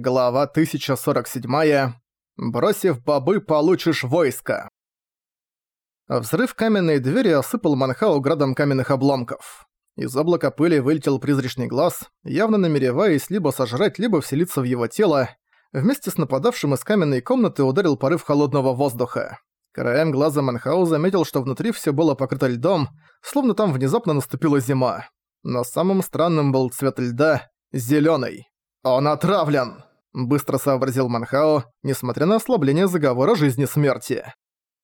Глава 1047. Бросив бобы, получишь войско. Взрыв каменной двери осыпал Манхау градом каменных обломков. Из облака пыли вылетел призрачный глаз, явно намереваясь либо сожрать, либо вселиться в его тело. Вместе с нападавшим из каменной комнаты ударил порыв холодного воздуха. Краем глаза Манхау заметил, что внутри все было покрыто льдом, словно там внезапно наступила зима. Но самым странным был цвет льда – зелёный. «Он отравлен!» Быстро сообразил Манхао, несмотря на ослабление заговора жизни-смерти.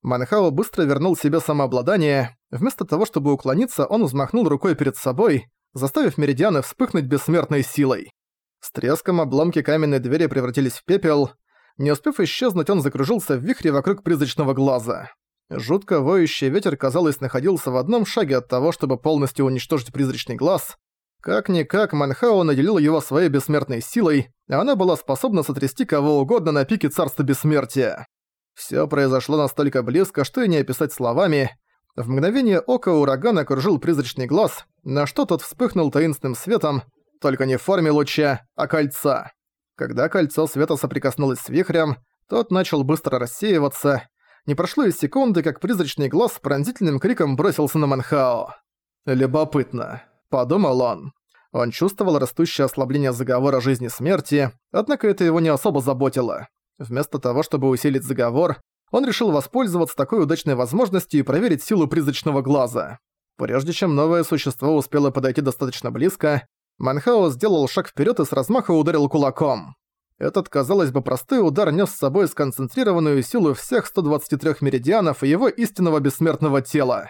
Манхао быстро вернул себе самообладание. Вместо того, чтобы уклониться, он взмахнул рукой перед собой, заставив меридианы вспыхнуть бессмертной силой. С треском обломки каменной двери превратились в пепел. Не успев исчезнуть, он закружился в вихре вокруг призрачного глаза. Жутко воющий ветер, казалось, находился в одном шаге от того, чтобы полностью уничтожить призрачный глаз. Как-никак Манхао наделил его своей бессмертной силой, и она была способна сотрясти кого угодно на пике царства бессмертия. Всё произошло настолько близко, что и не описать словами. В мгновение ока ураган окружил призрачный глаз, на что тот вспыхнул таинственным светом, только не в форме луча, а кольца. Когда кольцо света соприкоснулось с вихрем, тот начал быстро рассеиваться. Не прошло и секунды, как призрачный глаз с пронзительным криком бросился на Манхао. Любопытно подумал он. Он чувствовал растущее ослабление заговора жизни-смерти, однако это его не особо заботило. Вместо того, чтобы усилить заговор, он решил воспользоваться такой удачной возможностью и проверить силу призрачного глаза. Прежде чем новое существо успело подойти достаточно близко, Манхао сделал шаг вперед и с размаха ударил кулаком. Этот, казалось бы, простой удар нес с собой сконцентрированную силу всех 123 меридианов и его истинного бессмертного тела.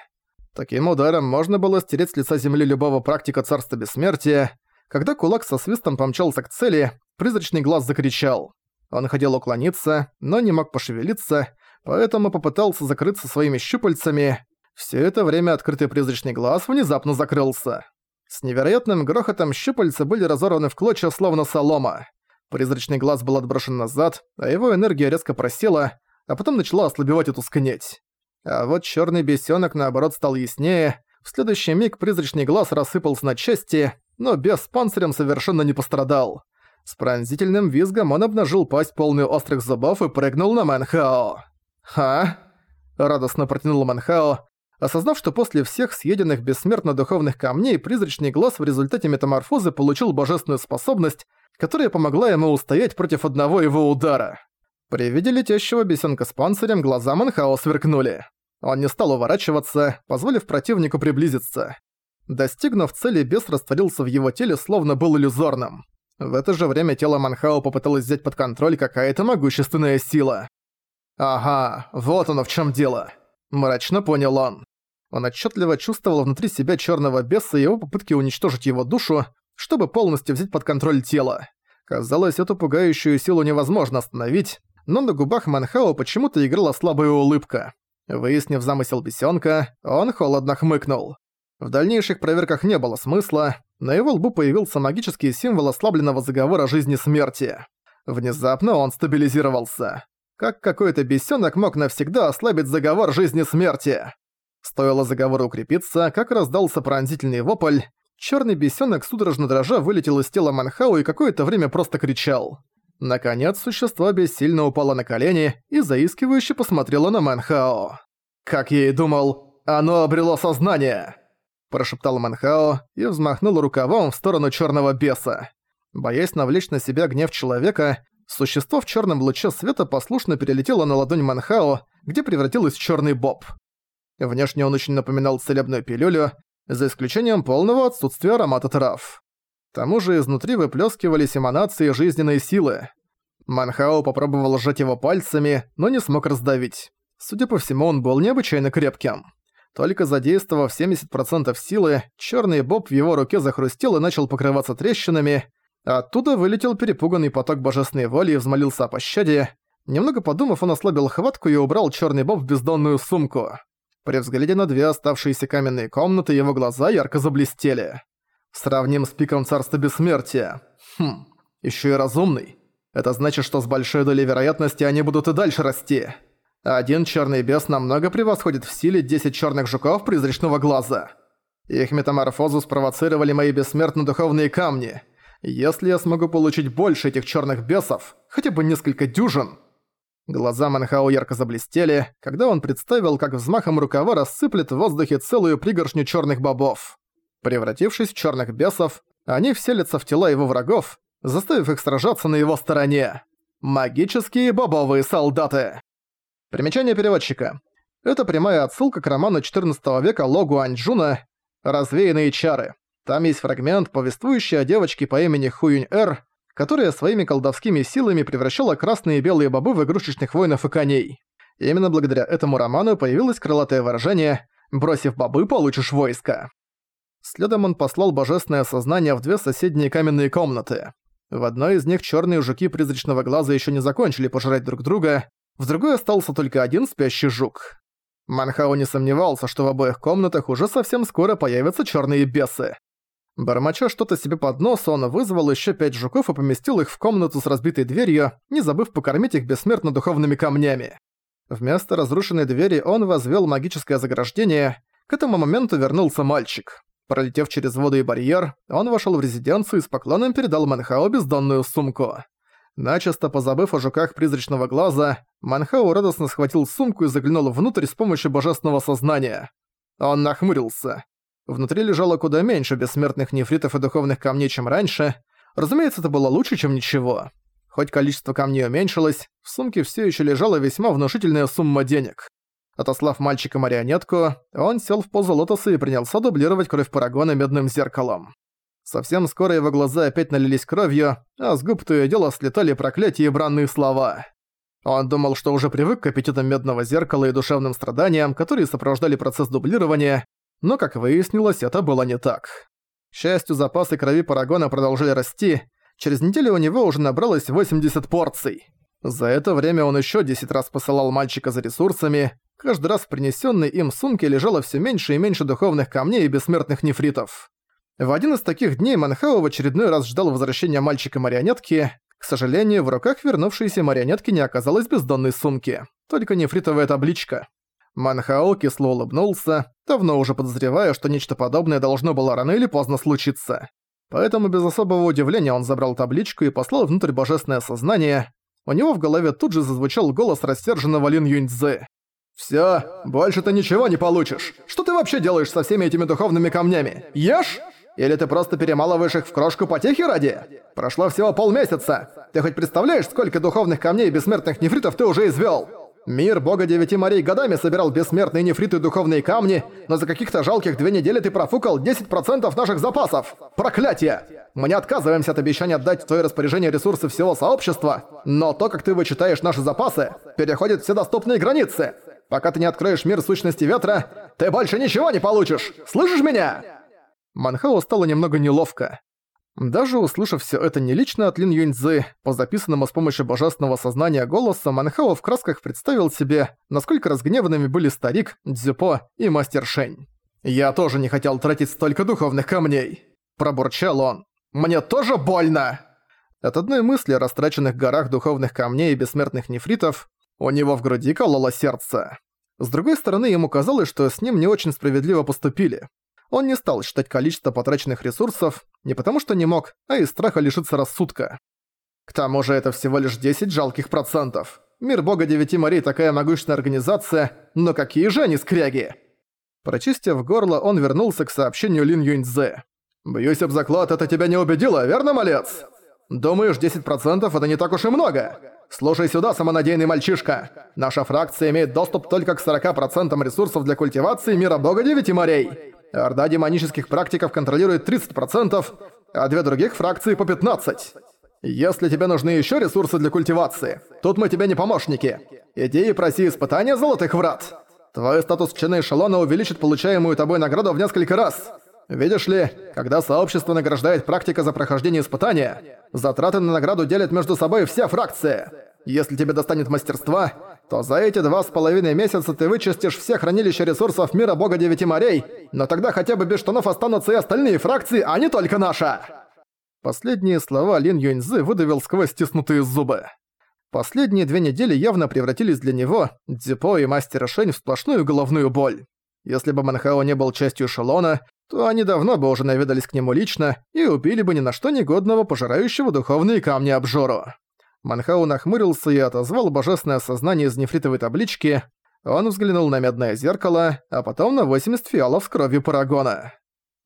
Таким ударом можно было стереть с лица земли любого практика Царства Бессмертия. Когда кулак со свистом помчался к цели, призрачный глаз закричал. Он хотел уклониться, но не мог пошевелиться, поэтому попытался закрыться своими щупальцами. Все это время открытый призрачный глаз внезапно закрылся. С невероятным грохотом щупальца были разорваны в клочья, словно солома. Призрачный глаз был отброшен назад, а его энергия резко просела, а потом начала ослабевать и тускнеть. А вот черный бесенок наоборот стал яснее. В следующий миг призрачный глаз рассыпался на части, но без с панцирем совершенно не пострадал. С пронзительным визгом он обнажил пасть полную острых зубов и прыгнул на Манхао. «Ха?» – радостно протянул Манхао, осознав, что после всех съеденных бессмертно-духовных камней призрачный глаз в результате метаморфозы получил божественную способность, которая помогла ему устоять против одного его удара. При виде летящего бесенка с панцирем глаза Манхао сверкнули. Он не стал уворачиваться, позволив противнику приблизиться. Достигнув цели, бес растворился в его теле, словно был иллюзорным. В это же время тело Манхао попыталось взять под контроль какая-то могущественная сила. «Ага, вот оно в чем дело», – мрачно понял он. Он отчетливо чувствовал внутри себя черного беса и его попытки уничтожить его душу, чтобы полностью взять под контроль тело. Казалось, эту пугающую силу невозможно остановить, но на губах Манхао почему-то играла слабая улыбка. Выяснив замысел бесенка, он холодно хмыкнул. В дальнейших проверках не было смысла, на его лбу появился магический символ ослабленного заговора жизни-смерти. Внезапно он стабилизировался. Как какой-то бесенок мог навсегда ослабить заговор жизни-смерти? Стоило заговору укрепиться, как раздался пронзительный вопль. Черный бесенок судорожно дрожа вылетел из тела Манхау и какое-то время просто кричал. Наконец, существо бессильно упало на колени и заискивающе посмотрело на Манхао. «Как я и думал, оно обрело сознание!» Прошептал Манхао и взмахнул рукавом в сторону черного беса. Боясь навлечь на себя гнев человека, существо в черном луче света послушно перелетело на ладонь Манхао, где превратилось в черный боб. Внешне он очень напоминал целебную пилюлю, за исключением полного отсутствия аромата трав. К тому же изнутри выплескивались эманации жизненной силы. Манхао попробовал сжать его пальцами, но не смог раздавить. Судя по всему, он был необычайно крепким. Только задействовав 70% силы, черный боб в его руке захрустел и начал покрываться трещинами. Оттуда вылетел перепуганный поток божественной воли и взмолился о пощаде. Немного подумав, он ослабил хватку и убрал черный боб в бездонную сумку. При взгляде на две оставшиеся каменные комнаты его глаза ярко заблестели. Сравним с пиком Царства Бессмертия. Хм, еще и разумный. Это значит, что с большой долей вероятности они будут и дальше расти. Один черный бес намного превосходит в силе 10 черных жуков призрачного глаза. Их метаморфозу спровоцировали мои бессмертно-духовные камни. Если я смогу получить больше этих черных бесов, хотя бы несколько дюжин... Глаза Манхао ярко заблестели, когда он представил, как взмахом рукава рассыплет в воздухе целую пригоршню черных бобов. Превратившись в черных бесов, они вселятся в тела его врагов, заставив их сражаться на его стороне. Магические бобовые солдаты. Примечание переводчика. Это прямая отсылка к роману XIV века Логу Аньчжуна «Развеянные чары». Там есть фрагмент, повествующий о девочке по имени Хуюнь-Эр, которая своими колдовскими силами превращала красные и белые бобы в игрушечных воинов и коней. Именно благодаря этому роману появилось крылатое выражение «бросив бобы, получишь войско». Следом он послал божественное сознание в две соседние каменные комнаты. В одной из них черные жуки призрачного глаза еще не закончили пожирать друг друга, в другой остался только один спящий жук. Манхау не сомневался, что в обоих комнатах уже совсем скоро появятся черные бесы. Бормоча что-то себе под нос, он вызвал еще пять жуков и поместил их в комнату с разбитой дверью, не забыв покормить их бессмертно духовными камнями. Вместо разрушенной двери он возвел магическое заграждение. К этому моменту вернулся мальчик. Пролетев через воду и барьер, он вошел в резиденцию и с поклоном передал Манхао бездонную сумку. Начисто позабыв о жуках призрачного глаза, Манхао радостно схватил сумку и заглянул внутрь с помощью божественного сознания. Он нахмурился. Внутри лежало куда меньше бессмертных нефритов и духовных камней, чем раньше. Разумеется, это было лучше, чем ничего. Хоть количество камней уменьшилось, в сумке все еще лежала весьма внушительная сумма денег. Отослав мальчика-марионетку, он сел в позу лотоса и принялся дублировать кровь Парагона медным зеркалом. Совсем скоро его глаза опять налились кровью, а с губ то и дело слетали проклятия и бранные слова. Он думал, что уже привык к аппетитам медного зеркала и душевным страданиям, которые сопровождали процесс дублирования, но, как выяснилось, это было не так. К счастью, запасы крови Парагона продолжили расти, через неделю у него уже набралось 80 порций. За это время он еще 10 раз посылал мальчика за ресурсами, каждый раз в принесенной им сумке лежало все меньше и меньше духовных камней и бессмертных нефритов. В один из таких дней Манхао в очередной раз ждал возвращения мальчика-марионетки. К сожалению, в руках вернувшейся марионетки не оказалось бездонной сумки, только нефритовая табличка. Манхао кисло улыбнулся, давно уже подозревая, что нечто подобное должно было рано или поздно случиться. Поэтому без особого удивления он забрал табличку и послал внутрь божественное сознание. У него в голове тут же зазвучал голос рассерженного Лин Юньцзы. «Всё, больше ты ничего не получишь. Что ты вообще делаешь со всеми этими духовными камнями? Ешь? Или ты просто перемалываешь их в крошку потехи ради? Прошло всего полмесяца. Ты хоть представляешь, сколько духовных камней и бессмертных нефритов ты уже извёл? Мир бога девяти морей годами собирал бессмертные нефриты и духовные камни, но за каких-то жалких две недели ты профукал 10% наших запасов. Проклятие! Мы не отказываемся от обещания отдать в твое распоряжение ресурсы всего сообщества, но то, как ты вычитаешь наши запасы, переходит все доступные границы. Пока ты не откроешь мир сущности ветра, ты больше ничего не получишь. Слышишь меня? Манхау стало немного неловко. Даже услышав все это не лично от Лин Юньцзы, по записанному с помощью божественного сознания голоса, Манхао в красках представил себе, насколько разгневанными были старик, Дзюпо и мастер Шень. «Я тоже не хотел тратить столько духовных камней!» – пробурчал он. «Мне тоже больно!» От одной мысли о растраченных горах духовных камней и бессмертных нефритов у него в груди кололо сердце. С другой стороны, ему казалось, что с ним не очень справедливо поступили. Он не стал считать количество потраченных ресурсов, не потому что не мог, а из страха лишиться рассудка. К тому же это всего лишь 10 жалких процентов. Мир бога девяти морей такая могущественная организация, но какие же они скряги? Прочистив горло, он вернулся к сообщению Лин Юньцзе. «Бьюсь об заклад, это тебя не убедило, верно, малец? Думаешь, 10% это не так уж и много? Слушай сюда, самонадеянный мальчишка. Наша фракция имеет доступ только к 40% ресурсов для культивации мира бога девяти морей. Орда демонических практиков контролирует 30%, а две других фракции по 15%. Если тебе нужны еще ресурсы для культивации, тут мы тебе не помощники. Иди и проси испытания Золотых Врат. Твой статус чина эшелона увеличит получаемую тобой награду в несколько раз. Видишь ли, когда сообщество награждает практика за прохождение испытания, затраты на награду делят между собой все фракции. Если тебе достанет мастерства, то за эти два с половиной месяца ты вычистишь все хранилища ресурсов мира бога девяти морей, но тогда хотя бы без штанов останутся и остальные фракции, а не только наша!» Последние слова Лин Юньзы выдавил сквозь стиснутые зубы. Последние две недели явно превратились для него, Дзипо и Мастера Шень в сплошную головную боль. Если бы Манхао не был частью эшелона, то они давно бы уже наведались к нему лично и убили бы ни на что негодного пожирающего духовные камни обжору. Манхау нахмурился и отозвал божественное сознание из нефритовой таблички. Он взглянул на медное зеркало, а потом на 80 фиалов с кровью Парагона.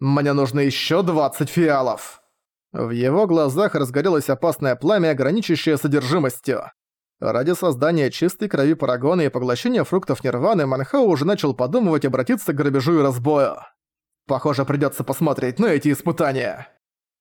«Мне нужно еще 20 фиалов!» В его глазах разгорелось опасное пламя, граничащее содержимостью. Ради создания чистой крови Парагона и поглощения фруктов Нирваны Манхау уже начал подумывать обратиться к грабежу и разбою. Похоже, придётся посмотреть на эти испытания.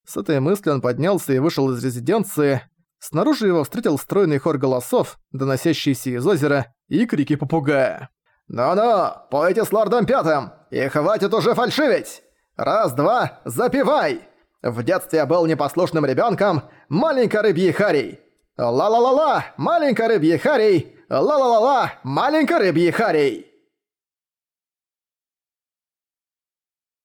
С этой мыслью он поднялся и вышел из резиденции. Снаружи его встретил стройный хор голосов, доносящийся из озера, и крики попугая. «Ну-ну, пойте с лордом пятым, и хватит уже фальшивить! Раз-два, запивай! В детстве я был непослушным ребёнком, маленькой рыбьей харей! Ла-ла-ла-ла, маленькая рыбья харей! Ла-ла-ла-ла, маленькая рыбья харей!»